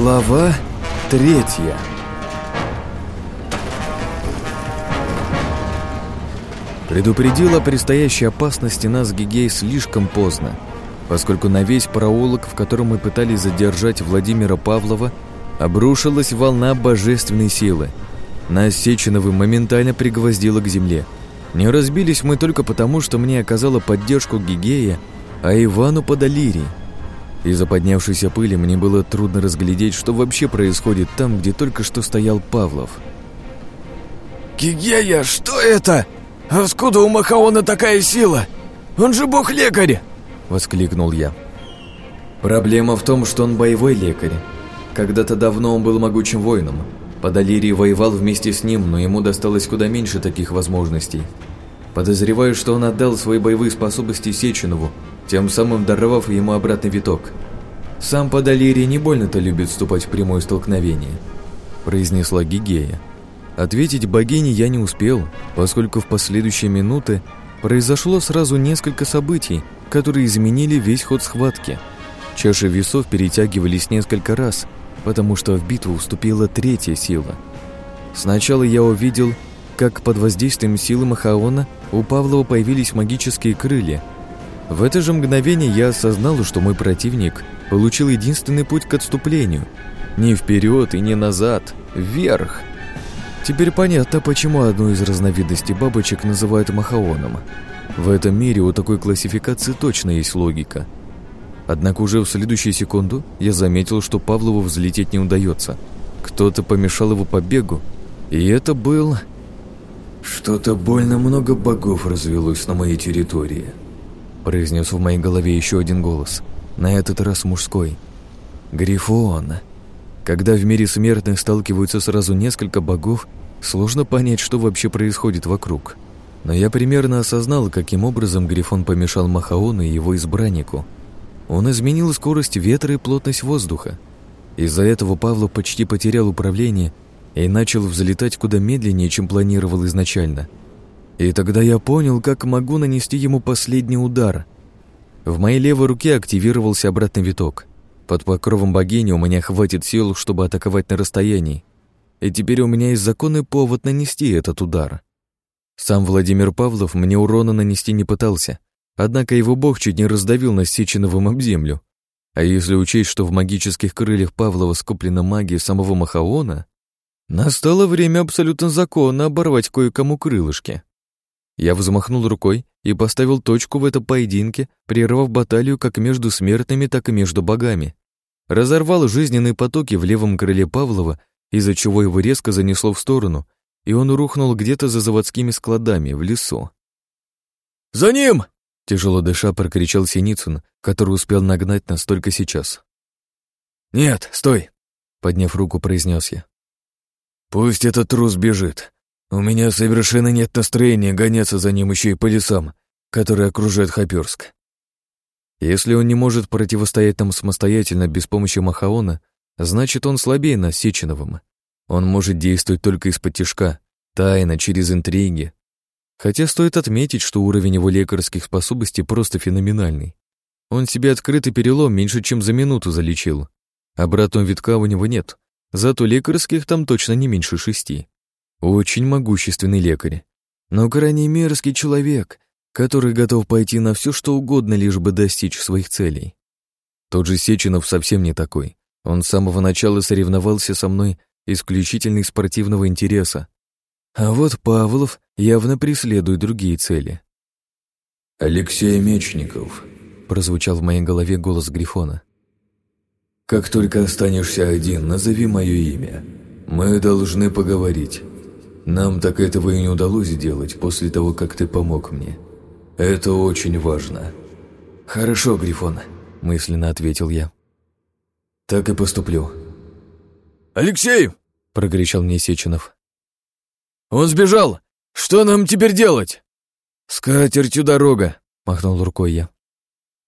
Глава третья Предупредил о предстоящей опасности нас Гигей слишком поздно, поскольку на весь проулок, в котором мы пытались задержать Владимира Павлова, обрушилась волна божественной силы. Нас Сеченовым моментально пригвоздило к земле. Не разбились мы только потому, что мне оказала поддержку Гигея, а Ивану подалири. Из-за поднявшейся пыли мне было трудно разглядеть, что вообще происходит там, где только что стоял Павлов. «Гигея, что это? Откуда у Махаона такая сила? Он же бог-лекарь!» — воскликнул я. Проблема в том, что он боевой лекарь. Когда-то давно он был могучим воином. Подалирий воевал вместе с ним, но ему досталось куда меньше таких возможностей. Подозреваю, что он отдал свои боевые способности Сеченову, тем самым даровав ему обратный виток. Сам Подалирий не больно-то любит вступать в прямое столкновение, произнесла Гигея. Ответить богине я не успел, поскольку в последующие минуты произошло сразу несколько событий, которые изменили весь ход схватки. Чаши весов перетягивались несколько раз, потому что в битву вступила третья сила. Сначала я увидел, как под воздействием силы Махаона у Павлова появились магические крылья. В это же мгновение я осознал, что мой противник получил единственный путь к отступлению. Не вперед и не назад, вверх. Теперь понятно, почему одну из разновидностей бабочек называют махаоном. В этом мире у такой классификации точно есть логика. Однако уже в следующую секунду я заметил, что Павлову взлететь не удается. Кто-то помешал его побегу, и это был... «Что-то больно много богов развелось на моей территории», произнес в моей голове еще один голос, на этот раз мужской. «Грифон». Когда в мире смертных сталкиваются сразу несколько богов, сложно понять, что вообще происходит вокруг. Но я примерно осознал, каким образом Грифон помешал Махаону и его избраннику. Он изменил скорость ветра и плотность воздуха. Из-за этого Павлов почти потерял управление и начал взлетать куда медленнее, чем планировал изначально. И тогда я понял, как могу нанести ему последний удар. В моей левой руке активировался обратный виток. Под покровом богини у меня хватит сил, чтобы атаковать на расстоянии. И теперь у меня есть законный повод нанести этот удар. Сам Владимир Павлов мне урона нанести не пытался, однако его бог чуть не раздавил нас Сеченовым об землю. А если учесть, что в магических крыльях Павлова скоплена магия самого Махаона, настало время абсолютно законно оборвать кое-кому крылышки. Я взмахнул рукой и поставил точку в этом поединке, прервав баталию как между смертными, так и между богами разорвал жизненные потоки в левом крыле Павлова, из-за чего его резко занесло в сторону, и он рухнул где-то за заводскими складами в лесу. «За ним!» — тяжело дыша прокричал Синицын, который успел нагнать нас только сейчас. «Нет, стой!» — подняв руку, произнес я. «Пусть этот трус бежит. У меня совершенно нет настроения гоняться за ним еще и по лесам, которые окружают Хоперск. Если он не может противостоять нам самостоятельно без помощи Махаона, значит, он слабее нас. Он может действовать только из-под тяжка, тайно, через интриги. Хотя стоит отметить, что уровень его лекарских способностей просто феноменальный. Он себе открытый перелом меньше, чем за минуту залечил. Обратного витка у него нет, зато лекарских там точно не меньше шести. Очень могущественный лекарь. Но крайне мерзкий человек, который готов пойти на все, что угодно, лишь бы достичь своих целей. Тот же Сеченов совсем не такой. Он с самого начала соревновался со мной исключительно из спортивного интереса. А вот Павлов явно преследует другие цели. «Алексей Мечников», — прозвучал в моей голове голос Грифона. «Как только останешься один, назови мое имя. Мы должны поговорить. Нам так этого и не удалось сделать после того, как ты помог мне. Это очень важно. Хорошо, Грифон, мысленно ответил я. Так и поступлю. Алексей! прогречал мне Сеченов. Он сбежал! Что нам теперь делать? С катертью дорога, махнул рукой я.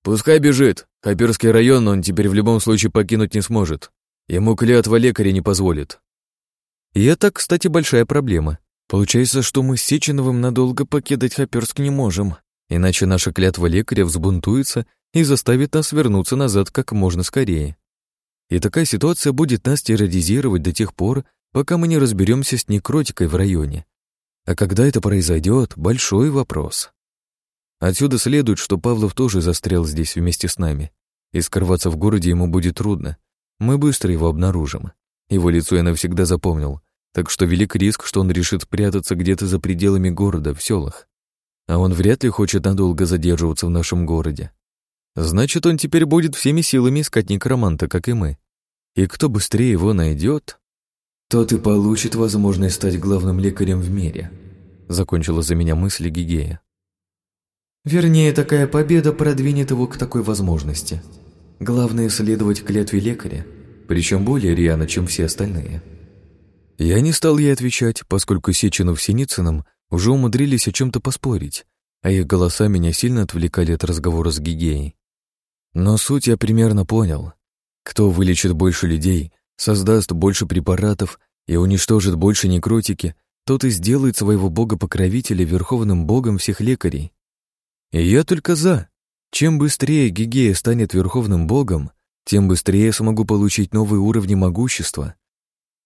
Пускай бежит. Хаперский район он теперь в любом случае покинуть не сможет. Ему клятва лекаря не позволит. И это, кстати, большая проблема. Получается, что мы с Сеченовым надолго покидать Хаперск не можем. Иначе наша клятва лекаря взбунтуется и заставит нас вернуться назад как можно скорее. И такая ситуация будет нас терроризировать до тех пор, пока мы не разберемся с некротикой в районе. А когда это произойдет, большой вопрос. Отсюда следует, что Павлов тоже застрял здесь вместе с нами. И скрываться в городе ему будет трудно. Мы быстро его обнаружим. Его лицо я навсегда запомнил, так что велик риск, что он решит прятаться где-то за пределами города, в селах. А он вряд ли хочет надолго задерживаться в нашем городе. Значит, он теперь будет всеми силами искать некроманта, как и мы. И кто быстрее его найдет, тот и получит возможность стать главным лекарем в мире», — закончила за меня мысли Гигея. «Вернее, такая победа продвинет его к такой возможности. Главное — следовать клятве лекаря, причем более рьяно, чем все остальные». Я не стал ей отвечать, поскольку Сеченов с Синицыным уже умудрились о чем-то поспорить, а их голоса меня сильно отвлекали от разговора с Гигеей. Но суть я примерно понял. Кто вылечит больше людей, создаст больше препаратов и уничтожит больше некротики, тот и сделает своего бога-покровителя верховным богом всех лекарей. И я только за. Чем быстрее Гигея станет верховным богом, тем быстрее я смогу получить новые уровни могущества.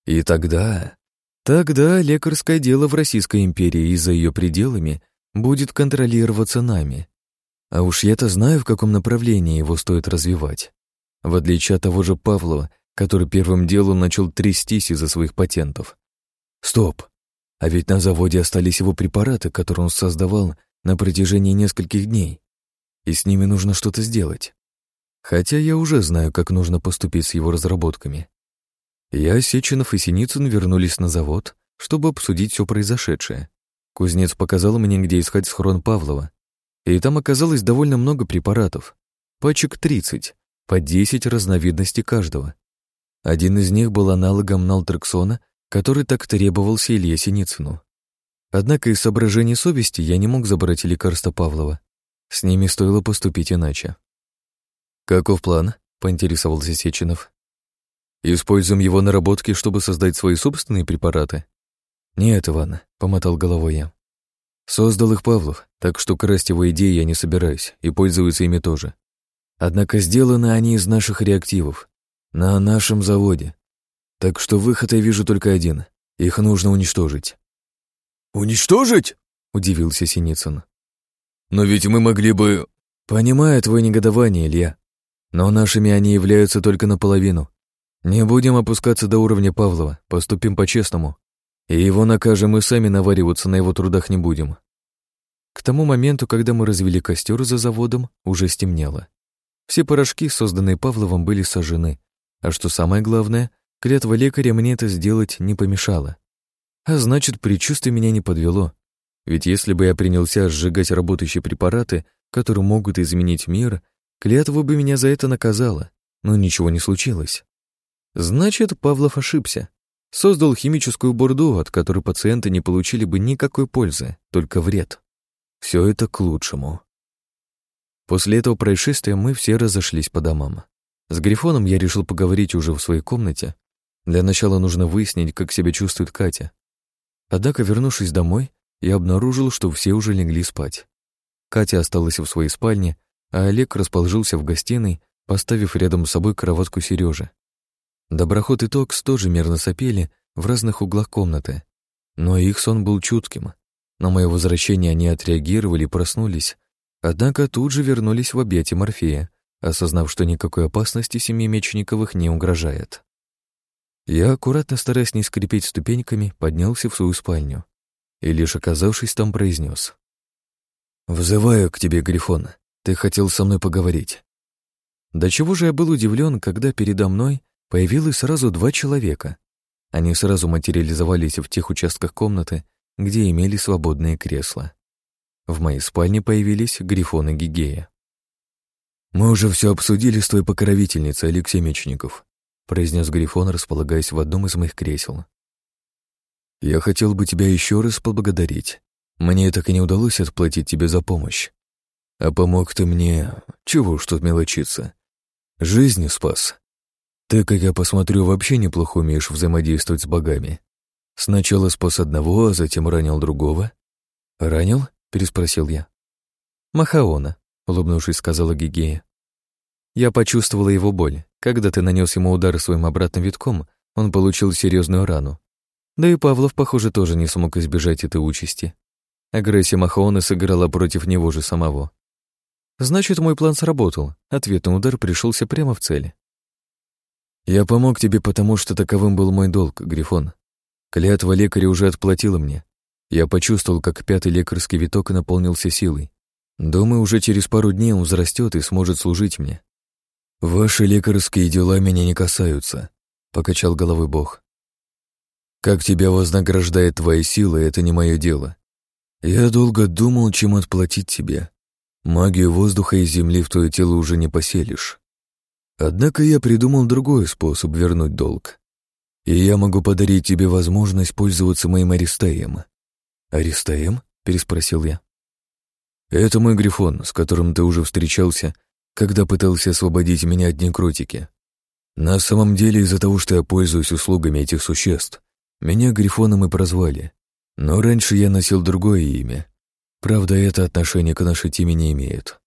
И тогда... Тогда лекарское дело в Российской империи и за ее пределами будет контролироваться нами. А уж я-то знаю, в каком направлении его стоит развивать. В отличие от того же Павлова, который первым делом начал трястись из-за своих патентов. Стоп! А ведь на заводе остались его препараты, которые он создавал на протяжении нескольких дней. И с ними нужно что-то сделать. Хотя я уже знаю, как нужно поступить с его разработками. Я, Сеченов и Синицын вернулись на завод, чтобы обсудить все произошедшее. Кузнец показал мне, где искать схрон Павлова. И там оказалось довольно много препаратов. Пачек 30, по 10 разновидностей каждого. Один из них был аналогом налтрексона, который так требовался Илье Синицыну. Однако из соображений совести я не мог забрать лекарства Павлова. С ними стоило поступить иначе. «Каков план?» — поинтересовался Сеченов. «Используем его наработки, чтобы создать свои собственные препараты?» «Нет, Иван», — помотал головой я. «Создал их Павлов, так что красть его идеи я не собираюсь, и пользуюсь ими тоже. Однако сделаны они из наших реактивов, на нашем заводе. Так что выход я вижу только один. Их нужно уничтожить. «Уничтожить?» — удивился Синицын. «Но ведь мы могли бы...» «Понимаю твое негодование, Илья. Но нашими они являются только наполовину. Не будем опускаться до уровня Павлова, поступим по-честному. И его накажем, и сами навариваться на его трудах не будем». К тому моменту, когда мы развели костер за заводом, уже стемнело. Все порошки, созданные Павловым, были сожжены, а что самое главное, клятва лекаря мне это сделать не помешала. А значит, предчувствие меня не подвело. Ведь если бы я принялся сжигать работающие препараты, которые могут изменить мир, клятва бы меня за это наказала, но ничего не случилось. Значит, Павлов ошибся. Создал химическую бурду, от которой пациенты не получили бы никакой пользы, только вред. Все это к лучшему. После этого происшествия мы все разошлись по домам. С Грифоном я решил поговорить уже в своей комнате. Для начала нужно выяснить, как себя чувствует Катя. Однако, вернувшись домой, я обнаружил, что все уже легли спать. Катя осталась в своей спальне, а Олег расположился в гостиной, поставив рядом с собой кроватку Сережи. Доброход и Токс тоже мерно сопели в разных углах комнаты, но их сон был чутким. На мое возвращение они отреагировали и проснулись, однако тут же вернулись в объятия Морфея, осознав, что никакой опасности семье Мечниковых не угрожает. Я, аккуратно стараясь не скрипеть ступеньками, поднялся в свою спальню и, лишь оказавшись там, произнес. «Вызываю к тебе, Грифон. Ты хотел со мной поговорить». До чего же я был удивлен, когда передо мной появилось сразу два человека. Они сразу материализовались в тех участках комнаты, где имели свободные кресла. В моей спальне появились Грифон и Гигея. «Мы уже все обсудили с твоей покровительницей, Алексей Мечников», произнес Грифон, располагаясь в одном из моих кресел. «Я хотел бы тебя еще раз поблагодарить. Мне так и не удалось отплатить тебе за помощь. А помог ты мне... Чего уж тут мелочиться. Жизнь спас. Ты, как я посмотрю, вообще неплохо умеешь взаимодействовать с богами. Сначала спас одного, а затем ранил другого. «Ранил?» — переспросил я. «Махаона», — улыбнувшись, сказала Гигея. Я почувствовала его боль, Когда ты нанес ему удар своим обратным витком, он получил серьезную рану. Да и Павлов, похоже, тоже не смог избежать этой участи. Агрессия Махаона сыграла против него же самого. Значит, мой план сработал. Ответный удар пришелся прямо в цель. Я помог тебе, потому что таковым был мой долг, Грифон. Клятва лекаря уже отплатила мне. Я почувствовал, как пятый лекарский виток наполнился силой. Думаю, уже через пару дней он взрастет и сможет служить мне. Ваши лекарские дела меня не касаются, покачал головой Бог. Как тебя вознаграждает твоя сила, это не мое дело. Я долго думал, чем отплатить тебе. Магию воздуха и земли в твое тело уже не поселишь. Однако я придумал другой способ вернуть долг. И я могу подарить тебе возможность пользоваться моим Аристеем. «Аристеем?» — переспросил я. «Это мой грифон, с которым ты уже встречался, когда пытался освободить меня от некротики. На самом деле, из-за того, что я пользуюсь услугами этих существ, меня грифоном и прозвали. Но раньше я носил другое имя. Правда, это отношение к нашей теме не имеет.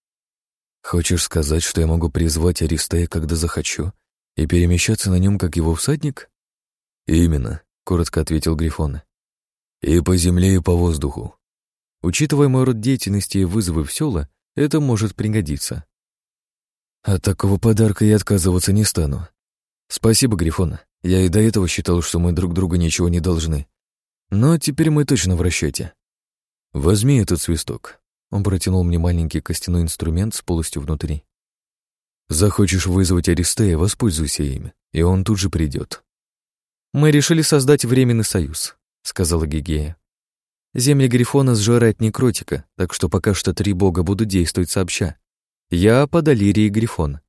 Хочешь сказать, что я могу призвать Аристея, когда захочу, и перемещаться на нем, как его всадник? Именно, коротко ответил Грифон. И по земле, и по воздуху. Учитывая мой род деятельности и вызовы в села, это может пригодиться. От такого подарка я отказываться не стану. Спасибо, Грифон. Я и до этого считал, что мы друг другу ничего не должны. Но теперь мы точно в расчете. Возьми этот свисток. Он протянул мне маленький костяной инструмент с полостью внутри. Захочешь вызвать Аристея, воспользуйся ими, и он тут же придет. Мы решили создать временный союз, сказала Гигея. Земли Грифона сжирает некротика, так что пока что три бога будут действовать сообща. Я под Алирией Грифон.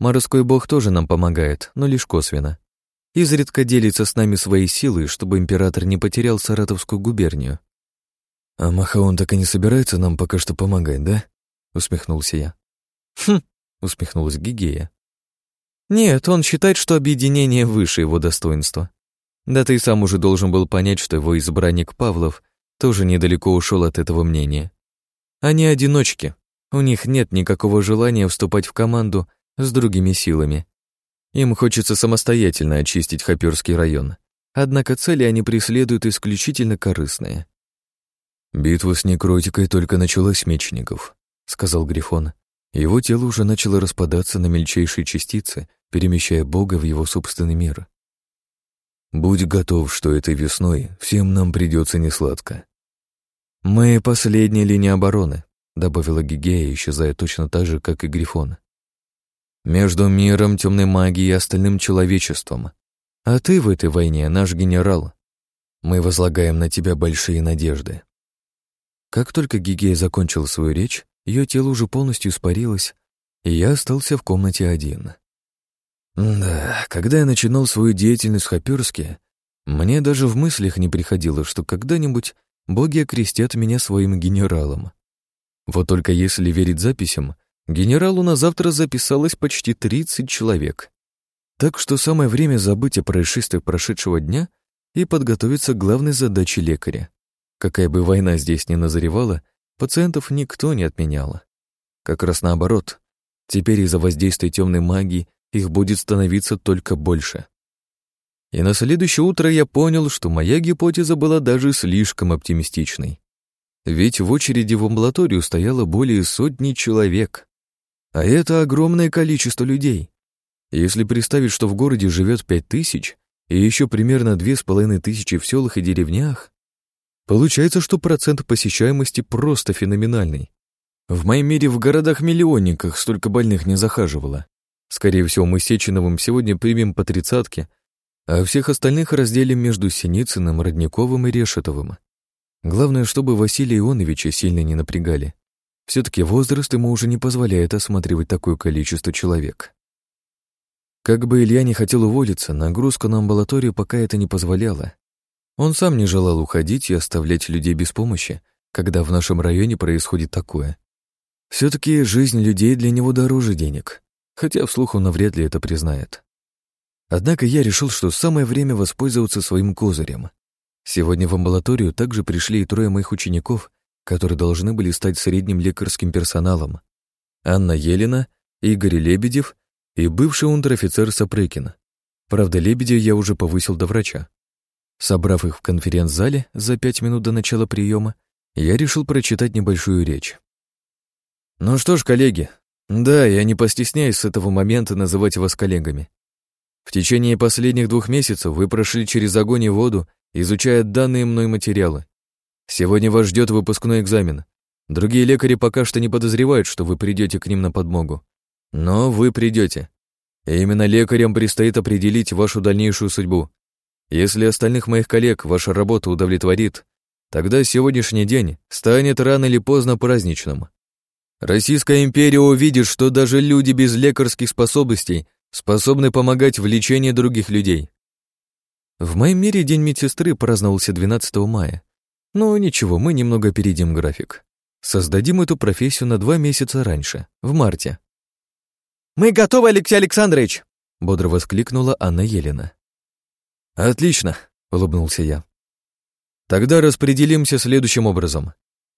Морской бог тоже нам помогает, но лишь косвенно. Изредка делится с нами своей силой, чтобы император не потерял Саратовскую губернию. «А Махаон так и не собирается нам пока что помогать, да?» — усмехнулся я. «Хм!» — усмехнулась Гигея. «Нет, он считает, что объединение выше его достоинства. Да ты сам уже должен был понять, что его избранник Павлов тоже недалеко ушел от этого мнения. Они одиночки, у них нет никакого желания вступать в команду с другими силами. Им хочется самостоятельно очистить Хоперский район, однако цели они преследуют исключительно корыстные. «Битва с некротикой только началась, Мечников», — сказал Грифон. Его тело уже начало распадаться на мельчайшие частицы, перемещая Бога в его собственный мир. «Будь готов, что этой весной всем нам придется несладко». «Мы последняя линия обороны», — добавила Гигея, исчезая точно так же, как и Грифон. «Между миром темной магии и остальным человечеством. А ты в этой войне наш генерал. Мы возлагаем на тебя большие надежды». Как только Гигея закончила свою речь, ее тело уже полностью испарилось, и я остался в комнате один. Да, когда я начинал свою деятельность в Хаперске, мне даже в мыслях не приходило, что когда-нибудь боги окрестят меня своим генералом. Вот только если верить записям, генералу на завтра записалось почти 30 человек. Так что самое время забыть о происшествиях прошедшего дня и подготовиться к главной задаче лекаря Какая бы война здесь ни назревала, пациентов никто не отменял. Как раз наоборот, теперь из-за воздействия темной магии их будет становиться только больше. И на следующее утро я понял, что моя гипотеза была даже слишком оптимистичной. Ведь в очереди в амбулаторию стояло более сотни человек. А это огромное количество людей. Если представить, что в городе живет пять тысяч, и еще примерно две с половиной тысячи в селах и деревнях, Получается, что процент посещаемости просто феноменальный. В моем мире в городах-миллионниках столько больных не захаживало. Скорее всего, мы с Сеченовым сегодня примем по тридцатке, а всех остальных разделим между Синицыным, Родниковым и Решетовым. Главное, чтобы Василия Ионовича сильно не напрягали. Все-таки возраст ему уже не позволяет осматривать такое количество человек. Как бы Илья не хотел уволиться, нагрузка на амбулаторию пока это не позволяла. Он сам не желал уходить и оставлять людей без помощи, когда в нашем районе происходит такое. Все-таки жизнь людей для него дороже денег, хотя вслух он навряд ли это признает. Однако я решил, что самое время воспользоваться своим козырем. Сегодня в амбулаторию также пришли и трое моих учеников, которые должны были стать средним лекарским персоналом. Анна Елена, Игорь Лебедев и бывший унтер-офицер Сапрыкин. Правда, Лебедя я уже повысил до врача. Собрав их в конференц-зале за пять минут до начала приема, я решил прочитать небольшую речь. «Ну что ж, коллеги, да, я не постесняюсь с этого момента называть вас коллегами. В течение последних двух месяцев вы прошли через огонь и воду, изучая данные мной материалы. Сегодня вас ждет выпускной экзамен. Другие лекари пока что не подозревают, что вы придете к ним на подмогу. Но вы придете. И именно лекарям предстоит определить вашу дальнейшую судьбу. Если остальных моих коллег ваша работа удовлетворит, тогда сегодняшний день станет рано или поздно праздничным. Российская империя увидит, что даже люди без лекарских способностей способны помогать в лечении других людей. В моем мире День медсестры праздновался 12 мая. Но ничего, мы немного опередим график. Создадим эту профессию на два месяца раньше, в марте. «Мы готовы, Алексей Александрович!» — бодро воскликнула Анна Елена. «Отлично!» — улыбнулся я. «Тогда распределимся следующим образом.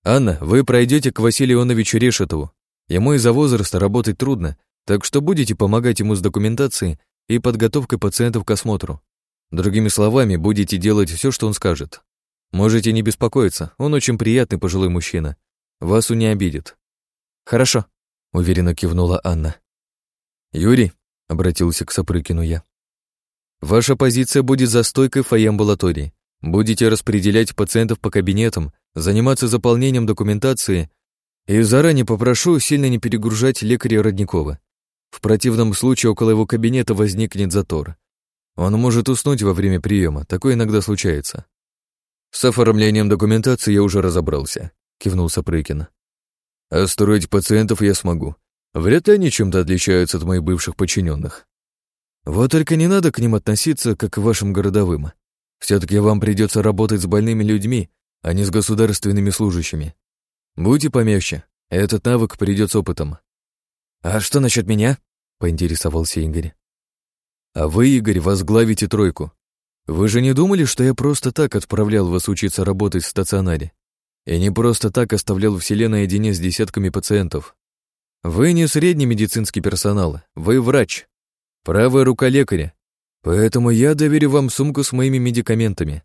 Анна, вы пройдете к Василию Ивановичу Решетову. Ему из-за возраста работать трудно, так что будете помогать ему с документацией и подготовкой пациентов к осмотру. Другими словами, будете делать все, что он скажет. Можете не беспокоиться, он очень приятный пожилой мужчина. Вас он не обидит. Хорошо, уверенно кивнула Анна. Юрий, обратился к Сапрыкину я. Ваша позиция будет за стойкой фойе амбулатории. Будете распределять пациентов по кабинетам, заниматься заполнением документации и заранее попрошу сильно не перегружать лекаря Родникова. В противном случае около его кабинета возникнет затор. Он может уснуть во время приема, такое иногда случается. С оформлением документации я уже разобрался, кивнул Сапрыкин. А строить пациентов я смогу. Вряд ли они чем-то отличаются от моих бывших подчиненных. Вот только не надо к ним относиться, как к вашим городовым. Все-таки вам придется работать с больными людьми, а не с государственными служащими. Будьте помягче, этот навык придет с опытом. «А что насчет меня?» — поинтересовался Игорь. «А вы, Игорь, возглавите тройку. Вы же не думали, что я просто так отправлял вас учиться работать в стационаре? И не просто так оставлял в селе наедине с десятками пациентов? Вы не средний медицинский персонал, вы врач, правая рука лекаря. Поэтому я доверю вам сумку с моими медикаментами.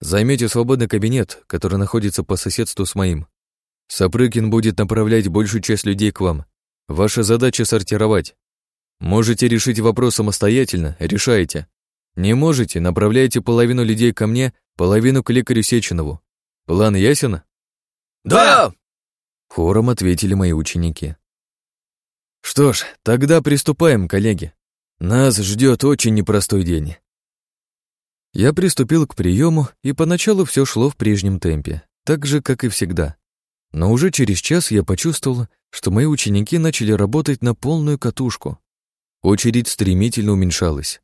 Займете свободный кабинет, который находится по соседству с моим. Сапрыкин будет направлять большую часть людей к вам, Ваша задача сортировать. Можете решить вопрос самостоятельно, решайте. Не можете, направляйте половину людей ко мне, половину к лекарю Сеченову. План ясен? Да! Хором ответили мои ученики. Что ж, тогда приступаем, коллеги. Нас ждет очень непростой день. Я приступил к приему, и поначалу все шло в прежнем темпе, так же, как и всегда. Но уже через час я почувствовал, что мои ученики начали работать на полную катушку. Очередь стремительно уменьшалась.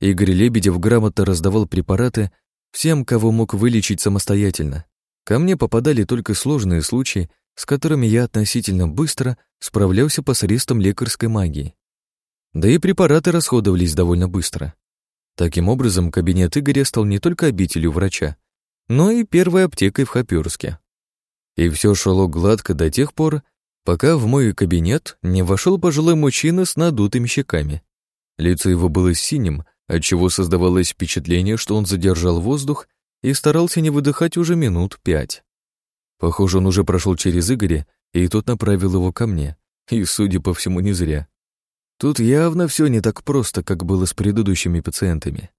Игорь Лебедев грамотно раздавал препараты всем, кого мог вылечить самостоятельно. Ко мне попадали только сложные случаи, с которыми я относительно быстро справлялся посредством лекарской магии. Да и препараты расходовались довольно быстро. Таким образом, кабинет Игоря стал не только обителью врача, но и первой аптекой в Хоперске. И все шло гладко до тех пор, пока в мой кабинет не вошел пожилой мужчина с надутыми щеками. Лицо его было синим, отчего создавалось впечатление, что он задержал воздух и старался не выдыхать уже минут пять. Похоже, он уже прошел через Игоря, и тот направил его ко мне. И, судя по всему, не зря. Тут явно все не так просто, как было с предыдущими пациентами.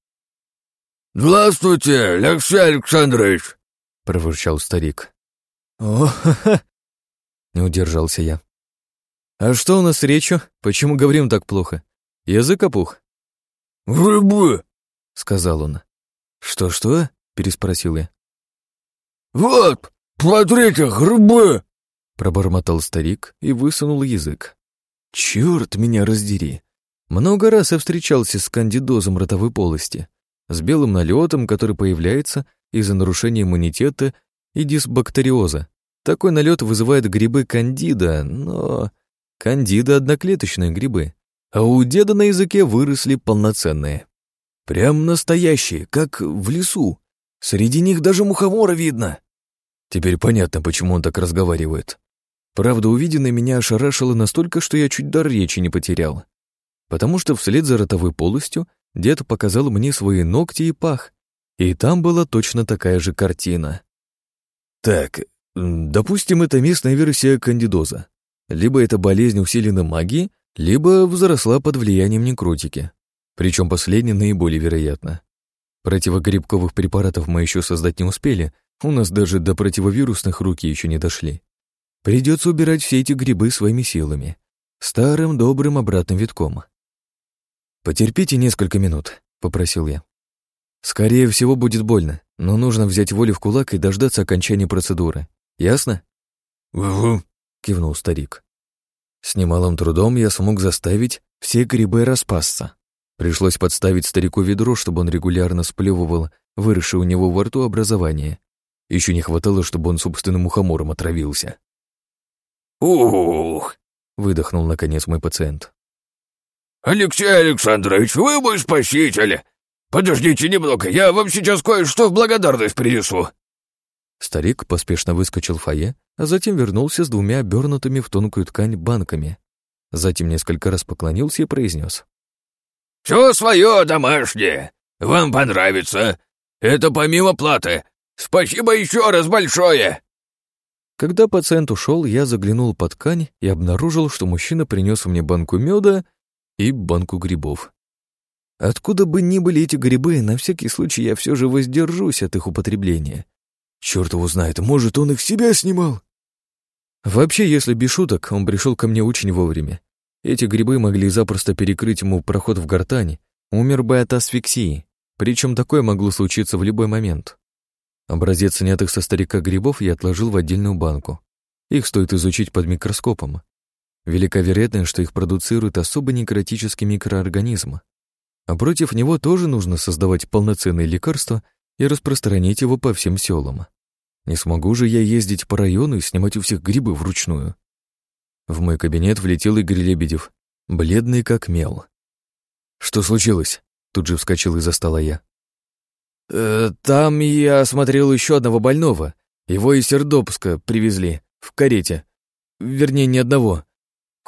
«Здравствуйте, Алексей Александрович!» — проворчал старик. «О, ха-ха!» Не удержался я. «А что у нас с речью? Почему говорим так плохо? Язык опух?» «Грибы!» — сказал он. «Что-что?» — переспросил я. «Вот, смотрите, грибы!» — пробормотал старик и высунул язык. «Черт меня раздери! Много раз я встречался с кандидозом ротовой полости, с белым налетом, который появляется из-за нарушения иммунитета и дисбактериоза. Такой налет вызывает грибы кандида, но... Кандида — одноклеточные грибы, а у деда на языке выросли полноценные. Прям настоящие, как в лесу. Среди них даже мухомора видно. Теперь понятно, почему он так разговаривает. Правда, увиденное меня ошарашило настолько, что я чуть дар речи не потерял. потому что вслед за ротовой полостью дед показал мне свои ногти и пах, и там была точно такая же картина. Так, допустим, это местная версия кандидоза. Либо это болезнь усилена магией, либо взросла под влиянием некротики. Причем последнее наиболее вероятно. Противогрибковых препаратов мы еще создать не успели, у нас даже до противовирусных руки еще не дошли. Придется убирать все эти грибы своими силами. Старым добрым обратным витком. «Потерпите несколько минут», — попросил я. «Скорее всего, будет больно, но нужно взять волю в кулак и дождаться окончания процедуры. Ясно?» «Угу», — кивнул старик. С немалым трудом я смог заставить все грибы распасться. Пришлось подставить старику ведро, чтобы он регулярно сплевывал выросшее у него во рту образование. Еще не хватало, чтобы он собственным мухомором отравился. «Ух!» — выдохнул, наконец, мой пациент. «Алексей Александрович, вы мой спаситель! Подождите немного, я вам сейчас кое-что в благодарность принесу!» Старик поспешно выскочил в фойе, а затем вернулся с двумя обернутыми в тонкую ткань банками. Затем несколько раз поклонился и произнес. «Все свое домашнее. Вам понравится. Это помимо платы. Спасибо еще раз большое!» Когда пациент ушел, я заглянул под ткань и обнаружил, что мужчина принес мне банку меда и банку грибов. Откуда бы ни были эти грибы, на всякий случай я все же воздержусь от их употребления. Черт его знает, может, он их себя снимал? Вообще, если без шуток, он пришел ко мне очень вовремя. Эти грибы могли запросто перекрыть ему проход в гортань, умер бы от асфиксии, причем такое могло случиться в любой момент. Образец снятых со старика грибов я отложил в отдельную банку. Их стоит изучить под микроскопом. Велика вероятность, что их продуцирует особо некротический микроорганизм. А против него тоже нужно создавать полноценные лекарства и распространить его по всем селам. Не смогу же я ездить по району и снимать у всех грибы вручную. В мой кабинет влетел Игорь Лебедев, бледный как мел. «Что случилось?» Тут же вскочил из-за стола я. «Э, «Там я осмотрел еще одного больного. Его из Сердобска привезли, в карете. Вернее, не одного.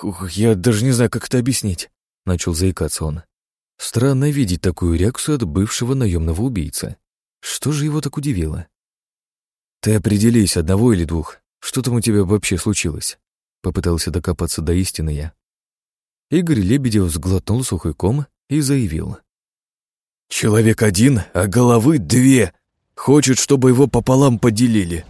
Ух, я даже не знаю, как это объяснить», — начал заикаться он. Странно видеть такую реакцию от бывшего наемного убийцы. Что же его так удивило? «Ты определись, одного или двух. Что там у тебя вообще случилось?» Попытался докопаться до истины я. Игорь Лебедев сглотнул сухой ком и заявил. Человек один, а головы две. Хочет, чтобы его пополам поделили.